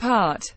part.